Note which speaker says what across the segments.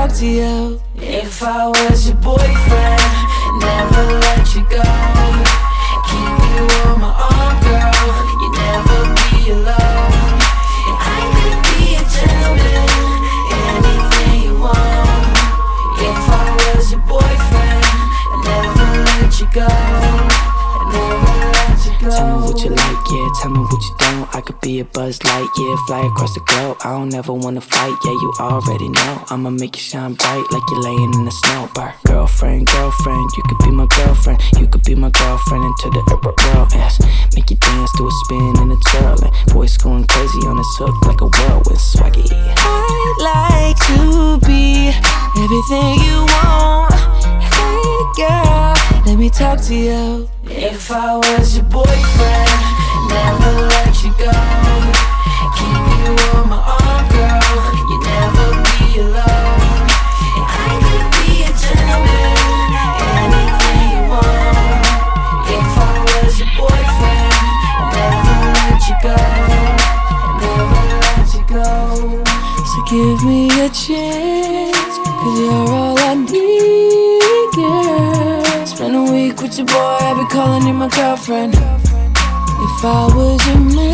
Speaker 1: talk to you. If I was your boyfriend, never let you go.
Speaker 2: Like, yeah. Tell me what you don't. I could be a buzz light, yeah. Fly across the globe. I don't ever wanna fight, yeah. You already know. I'ma make you shine bright like you're laying in the snow. Bar. Girlfriend, girlfriend, you could be my girlfriend. You could be my girlfriend into the world. Yes. Make you dance to a spin and a twirl. And voice going crazy on this hook like a whirlwind swaggy.
Speaker 1: I'd like to be everything you want. Talk to you. If I was your boyfriend, never let you go. Keep you on my arm, girl. You never be alone. I could be a gentleman, anything you want. If I was your boyfriend, never let you go. Never let you go. So give me a chance, cause you're all I need, with your boy, I'll be calling you my girlfriend. If I was your man,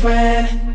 Speaker 1: friend.